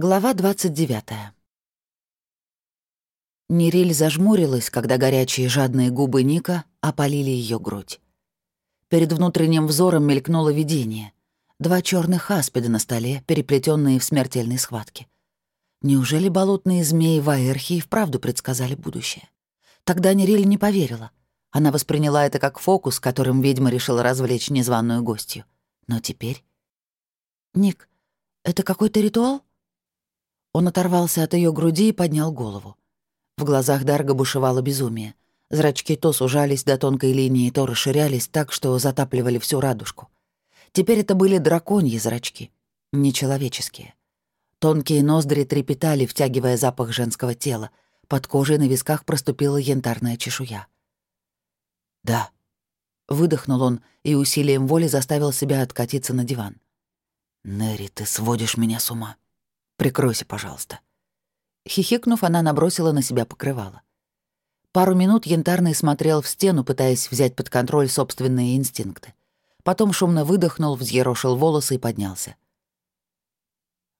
Глава 29. Нериль зажмурилась, когда горячие жадные губы Ника опалили ее грудь. Перед внутренним взором мелькнуло видение. Два черных аспида на столе, переплетенные в смертельной схватке. Неужели болотные змеи Ваэрхи и вправду предсказали будущее? Тогда Нериль не поверила. Она восприняла это как фокус, которым ведьма решила развлечь незваную гостью. Но теперь... «Ник, это какой-то ритуал?» Он оторвался от ее груди и поднял голову. В глазах Дарга бушевало безумие. Зрачки то сужались до тонкой линии, то расширялись так, что затапливали всю радужку. Теперь это были драконьи зрачки, нечеловеческие. Тонкие ноздри трепетали, втягивая запах женского тела. Под кожей на висках проступила янтарная чешуя. «Да». Выдохнул он и усилием воли заставил себя откатиться на диван. «Нэри, ты сводишь меня с ума». Прикройся, пожалуйста». Хихикнув, она набросила на себя покрывало. Пару минут Янтарный смотрел в стену, пытаясь взять под контроль собственные инстинкты. Потом шумно выдохнул, взъерошил волосы и поднялся.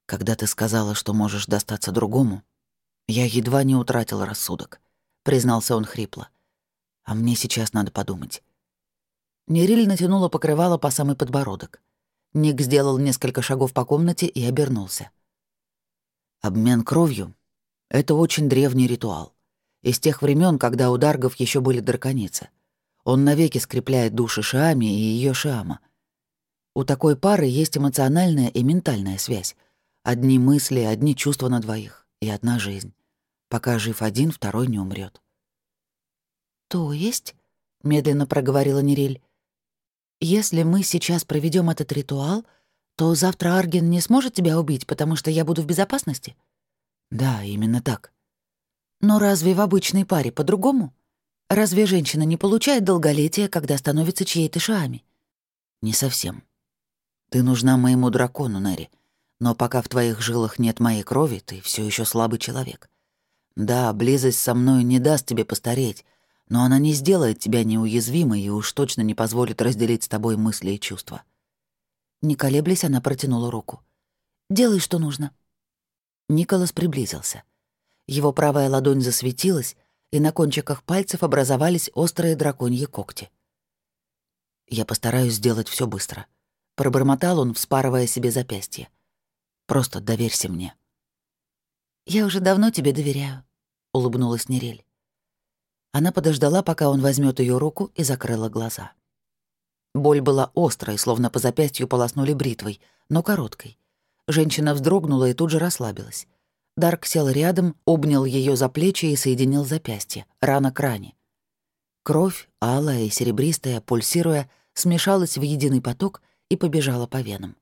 «Когда ты сказала, что можешь достаться другому, я едва не утратил рассудок», — признался он хрипло. «А мне сейчас надо подумать». Нериль натянула покрывало по самый подбородок. Ник сделал несколько шагов по комнате и обернулся. Обмен кровью — это очень древний ритуал. Из тех времен, когда у Даргов еще были драконицы. Он навеки скрепляет души Шиами и ее Шиама. У такой пары есть эмоциональная и ментальная связь. Одни мысли, одни чувства на двоих и одна жизнь. Пока жив один, второй не умрет. «То есть?» — медленно проговорила Нериль. «Если мы сейчас проведем этот ритуал, то завтра Арген не сможет тебя убить, потому что я буду в безопасности? Да, именно так. Но разве в обычной паре по-другому? Разве женщина не получает долголетия, когда становится чьей-то шами? Не совсем. Ты нужна моему дракону, Нэри. Но пока в твоих жилах нет моей крови, ты все еще слабый человек. Да, близость со мной не даст тебе постареть, но она не сделает тебя неуязвимой и уж точно не позволит разделить с тобой мысли и чувства. Не колеблясь, она протянула руку. «Делай, что нужно». Николас приблизился. Его правая ладонь засветилась, и на кончиках пальцев образовались острые драконьи когти. «Я постараюсь сделать все быстро», — пробормотал он, вспарывая себе запястье. «Просто доверься мне». «Я уже давно тебе доверяю», — улыбнулась Нерель. Она подождала, пока он возьмет ее руку, и закрыла глаза. Боль была острой, словно по запястью полоснули бритвой, но короткой. Женщина вздрогнула и тут же расслабилась. Дарк сел рядом, обнял ее за плечи и соединил запястье, рана к ране. Кровь, алая и серебристая, пульсируя, смешалась в единый поток и побежала по венам.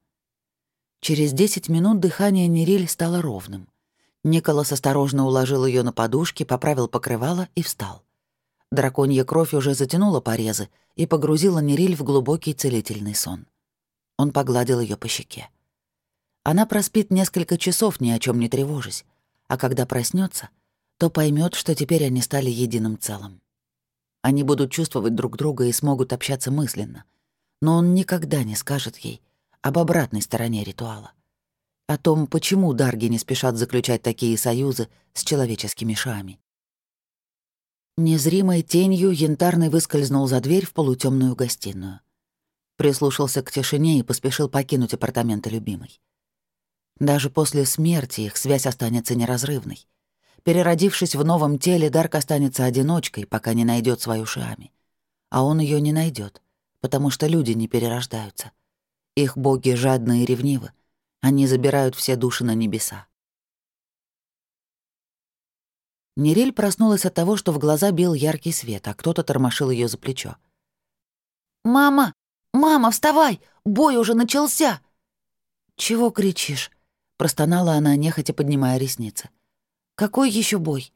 Через десять минут дыхание Нериль стало ровным. Николас осторожно уложил ее на подушки, поправил покрывало и встал. Драконья кровь уже затянула порезы и погрузила Нериль в глубокий целительный сон. Он погладил ее по щеке. Она проспит несколько часов, ни о чем не тревожась, а когда проснется, то поймет, что теперь они стали единым целым. Они будут чувствовать друг друга и смогут общаться мысленно, но он никогда не скажет ей об обратной стороне ритуала. О том, почему дарги не спешат заключать такие союзы с человеческими шами. Незримой тенью янтарный выскользнул за дверь в полутемную гостиную. Прислушался к тишине и поспешил покинуть апартаменты любимой. Даже после смерти их связь останется неразрывной. Переродившись в новом теле, Дарк останется одиночкой, пока не найдет свою Шиами. А он ее не найдет, потому что люди не перерождаются. Их боги жадны и ревнивы. Они забирают все души на небеса. Нериль проснулась от того, что в глаза бил яркий свет, а кто-то тормошил ее за плечо. «Мама! Мама, вставай! Бой уже начался!» «Чего кричишь?» — простонала она, нехотя поднимая ресницы. «Какой еще бой?»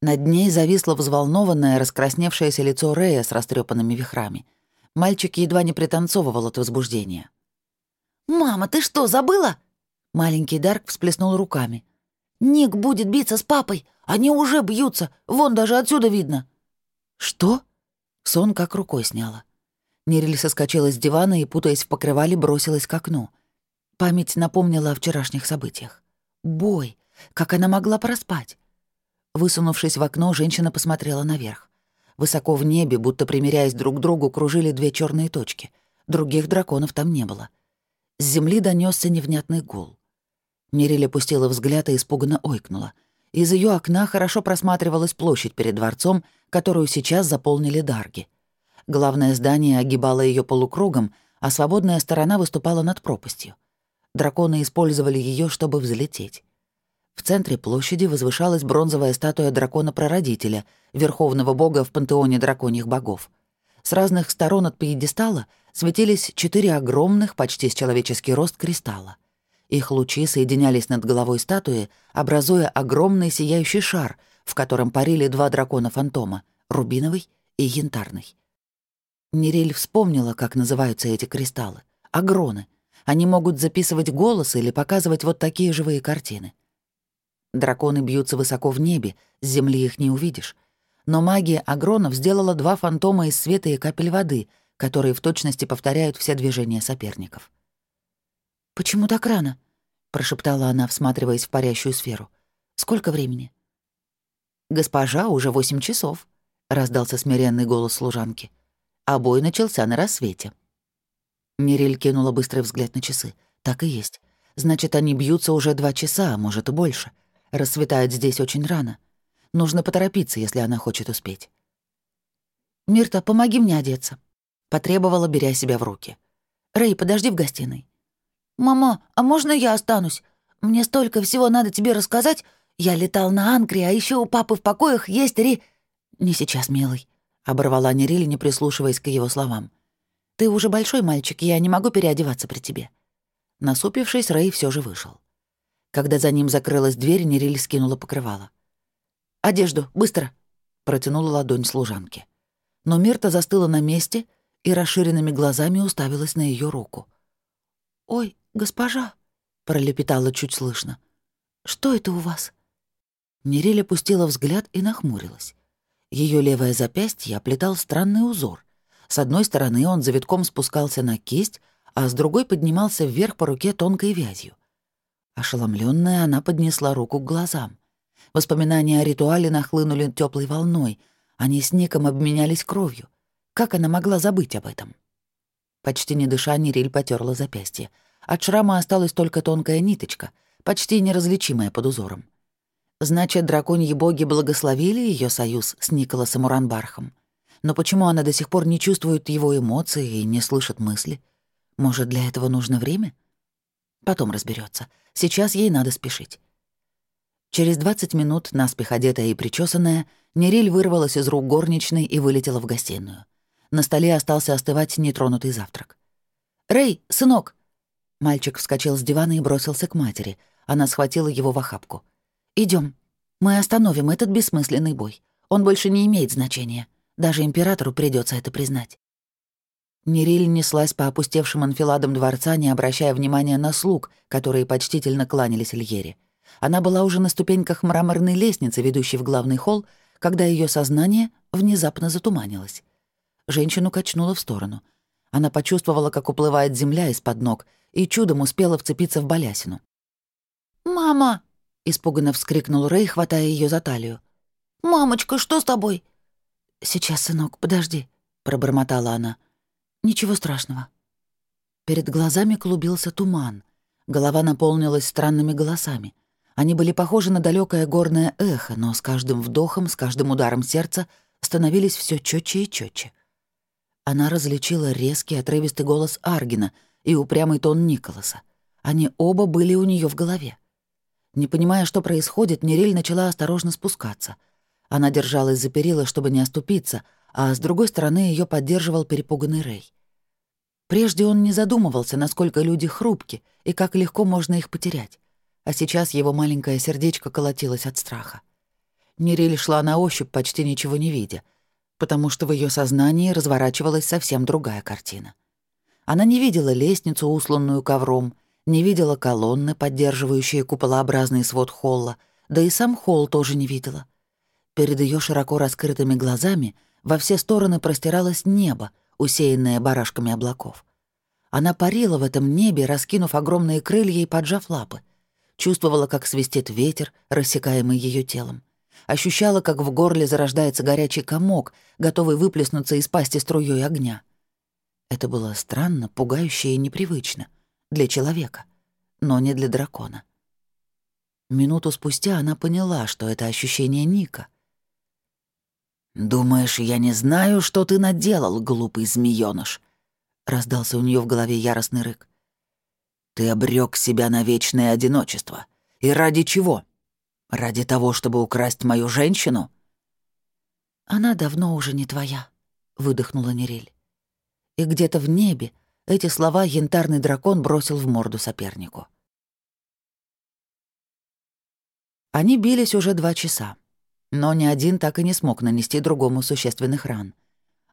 Над ней зависло взволнованное, раскрасневшееся лицо Рея с растрепанными вихрами. Мальчик едва не пританцовывал от возбуждения. «Мама, ты что, забыла?» Маленький Дарк всплеснул руками. «Ник будет биться с папой! Они уже бьются! Вон даже отсюда видно!» «Что?» Сон как рукой сняла. Нериль соскочила с дивана и, путаясь в покрывале, бросилась к окну. Память напомнила о вчерашних событиях. Бой! Как она могла проспать? Высунувшись в окно, женщина посмотрела наверх. Высоко в небе, будто примиряясь друг к другу, кружили две черные точки. Других драконов там не было. С земли донесся невнятный гул. Мириль опустила взгляд и испуганно ойкнула. Из ее окна хорошо просматривалась площадь перед дворцом, которую сейчас заполнили дарги. Главное здание огибало ее полукругом, а свободная сторона выступала над пропастью. Драконы использовали ее, чтобы взлететь. В центре площади возвышалась бронзовая статуя дракона-прародителя, верховного бога в пантеоне драконьих богов. С разных сторон от пьедестала светились четыре огромных, почти с человеческий рост, кристалла. Их лучи соединялись над головой статуи, образуя огромный сияющий шар, в котором парили два дракона-фантома — рубиновый и янтарный. Нериль вспомнила, как называются эти кристаллы. Агроны. Они могут записывать голос или показывать вот такие живые картины. Драконы бьются высоко в небе, с земли их не увидишь. Но магия агронов сделала два фантома из света и капель воды, которые в точности повторяют все движения соперников. «Почему так рано?» — прошептала она, всматриваясь в парящую сферу. «Сколько времени?» «Госпожа, уже восемь часов», — раздался смиренный голос служанки. А бой начался на рассвете. Мириль кинула быстрый взгляд на часы. Так и есть. Значит, они бьются уже два часа, а может и больше. Рассветает здесь очень рано. Нужно поторопиться, если она хочет успеть. «Мирта, помоги мне одеться», — потребовала, беря себя в руки. «Рэй, подожди в гостиной». «Мама, а можно я останусь? Мне столько всего надо тебе рассказать. Я летал на Анкре, а еще у папы в покоях есть ри...» «Не сейчас, милый», — оборвала Нерили, не прислушиваясь к его словам. «Ты уже большой мальчик, я не могу переодеваться при тебе». Насупившись, Рэй все же вышел. Когда за ним закрылась дверь, Нериль скинула покрывало. «Одежду, быстро!» — протянула ладонь служанке. Но Мирта застыла на месте и расширенными глазами уставилась на ее руку. «Ой, госпожа!» — пролепетала чуть слышно. «Что это у вас?» Нериль опустила взгляд и нахмурилась. Ее левое запястье оплетал странный узор. С одной стороны он завитком спускался на кисть, а с другой поднимался вверх по руке тонкой вязью. Ошеломленная, она поднесла руку к глазам. Воспоминания о ритуале нахлынули теплой волной. Они с Ником обменялись кровью. Как она могла забыть об этом? Почти не дыша, Нериль потерла запястье. От шрама осталась только тонкая ниточка, почти неразличимая под узором. Значит, драконьи боги благословили ее союз с Николасом Уранбархом. Но почему она до сих пор не чувствует его эмоции и не слышит мысли? Может, для этого нужно время? Потом разберется. Сейчас ей надо спешить. Через 20 минут, наспех одетая и причесанная, Нериль вырвалась из рук горничной и вылетела в гостиную. На столе остался остывать нетронутый завтрак. «Рэй, сынок!» Мальчик вскочил с дивана и бросился к матери. Она схватила его в охапку. Идем. Мы остановим этот бессмысленный бой. Он больше не имеет значения. Даже императору придется это признать. Нериль неслась по опустевшим анфиладам дворца, не обращая внимания на слуг, которые почтительно кланялись Ильере. Она была уже на ступеньках мраморной лестницы, ведущей в главный холл, когда ее сознание внезапно затуманилось. Женщину качнуло в сторону. Она почувствовала, как уплывает земля из-под ног, и чудом успела вцепиться в балясину. «Мама!» — испуганно вскрикнул Рэй, хватая ее за талию. «Мамочка, что с тобой?» «Сейчас, сынок, подожди», — пробормотала она. Ничего страшного. Перед глазами клубился туман. Голова наполнилась странными голосами. Они были похожи на далекое горное эхо, но с каждым вдохом, с каждым ударом сердца становились все четче и четче. Она различила резкий отрывистый голос Аргина и упрямый тон Николаса. Они оба были у нее в голове. Не понимая, что происходит, Нериль начала осторожно спускаться. Она держалась за перила, чтобы не оступиться, а с другой стороны ее поддерживал перепуганный Рэй. Прежде он не задумывался, насколько люди хрупки и как легко можно их потерять. А сейчас его маленькое сердечко колотилось от страха. Нериль шла на ощупь, почти ничего не видя, потому что в ее сознании разворачивалась совсем другая картина. Она не видела лестницу, усланную ковром, не видела колонны, поддерживающие куполообразный свод холла, да и сам холл тоже не видела. Перед ее широко раскрытыми глазами — во все стороны простиралось небо, усеянное барашками облаков. Она парила в этом небе, раскинув огромные крылья и поджав лапы. чувствовала, как свистит ветер, рассекаемый ее телом. Ощущала, как в горле зарождается горячий комок, готовый выплеснуться из пасти струей огня. Это было странно, пугающе и непривычно. Для человека, но не для дракона. Минуту спустя она поняла, что это ощущение Ника. «Думаешь, я не знаю, что ты наделал, глупый змеёныш?» — раздался у нее в голове яростный рык. «Ты обрек себя на вечное одиночество. И ради чего? Ради того, чтобы украсть мою женщину?» «Она давно уже не твоя», — выдохнула Нериль. И где-то в небе эти слова янтарный дракон бросил в морду сопернику. Они бились уже два часа, но ни один так и не смог нанести другому существенных ран.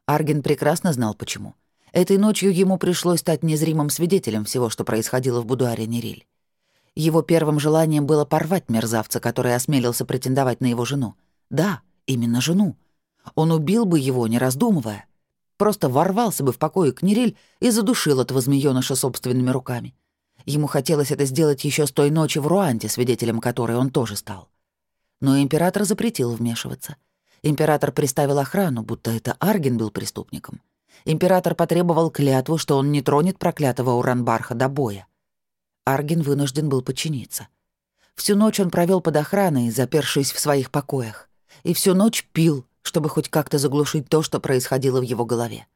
Арген прекрасно знал, почему — Этой ночью ему пришлось стать незримым свидетелем всего, что происходило в будуаре Нериль. Его первым желанием было порвать мерзавца, который осмелился претендовать на его жену. Да, именно жену. Он убил бы его, не раздумывая. Просто ворвался бы в покое к и задушил этого змеёныша собственными руками. Ему хотелось это сделать еще с той ночи в Руанде, свидетелем которой он тоже стал. Но император запретил вмешиваться. Император приставил охрану, будто это Арген был преступником император потребовал клятву, что он не тронет проклятого Уранбарха до боя. Арген вынужден был подчиниться. Всю ночь он провел под охраной, запершись в своих покоях, и всю ночь пил, чтобы хоть как-то заглушить то, что происходило в его голове.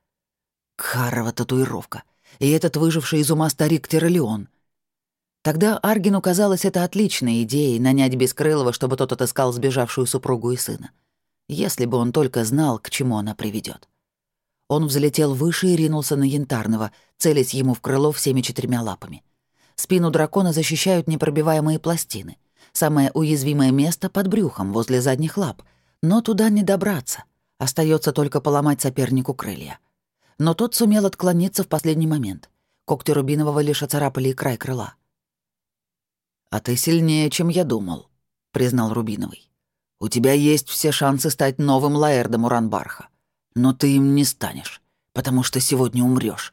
Карова татуировка. И этот выживший из ума старик Тиролеон. Тогда Аргину казалось это отличной идеей нанять Бескрылова, чтобы тот отыскал сбежавшую супругу и сына. Если бы он только знал, к чему она приведет. Он взлетел выше и ринулся на Янтарного, целясь ему в крыло всеми четырьмя лапами. Спину дракона защищают непробиваемые пластины. Самое уязвимое место под брюхом, возле задних лап. Но туда не добраться. Остается только поломать сопернику крылья. Но тот сумел отклониться в последний момент. Когти Рубинового лишь оцарапали и край крыла. «А ты сильнее, чем я думал», — признал Рубиновый. «У тебя есть все шансы стать новым Лаэрдом Уранбарха. Но ты им не станешь, потому что сегодня умрёшь.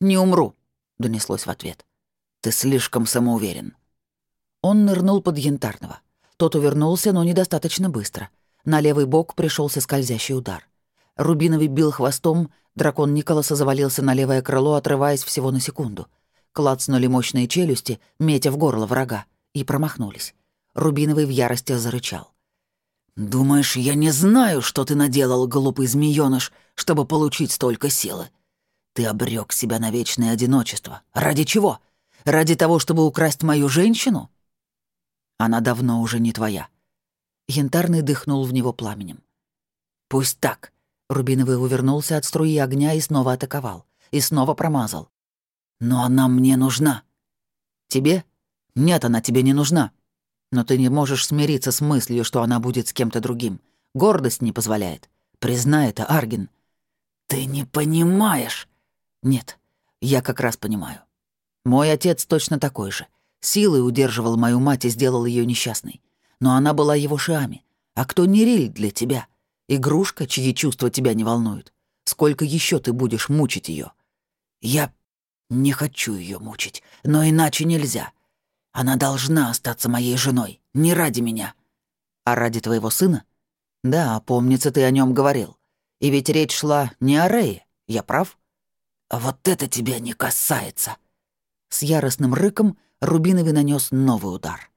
«Не умру», — донеслось в ответ. «Ты слишком самоуверен». Он нырнул под янтарного. Тот увернулся, но недостаточно быстро. На левый бок пришелся скользящий удар. Рубиновый бил хвостом, дракон Николаса завалился на левое крыло, отрываясь всего на секунду. Клацнули мощные челюсти, метя в горло врага, и промахнулись. Рубиновый в ярости зарычал. «Думаешь, я не знаю, что ты наделал, глупый змеёныш, чтобы получить столько силы? Ты обрек себя на вечное одиночество. Ради чего? Ради того, чтобы украсть мою женщину? Она давно уже не твоя». Янтарный дыхнул в него пламенем. «Пусть так». Рубиновый увернулся от струи огня и снова атаковал. И снова промазал. «Но она мне нужна». «Тебе? Нет, она тебе не нужна. Но ты не можешь смириться с мыслью, что она будет с кем-то другим. Гордость не позволяет. Признай это, Арген. Ты не понимаешь. Нет, я как раз понимаю. Мой отец точно такой же. Силой удерживал мою мать и сделал ее несчастной. Но она была его шиами. А кто не риль для тебя? Игрушка, чьи чувства тебя не волнуют. Сколько еще ты будешь мучить ее? Я не хочу ее мучить, но иначе нельзя. Она должна остаться моей женой, не ради меня. А ради твоего сына? Да, помнится, ты о нем говорил. И ведь речь шла не о Рее, я прав? А вот это тебя не касается. С яростным рыком Рубиновый нанес новый удар.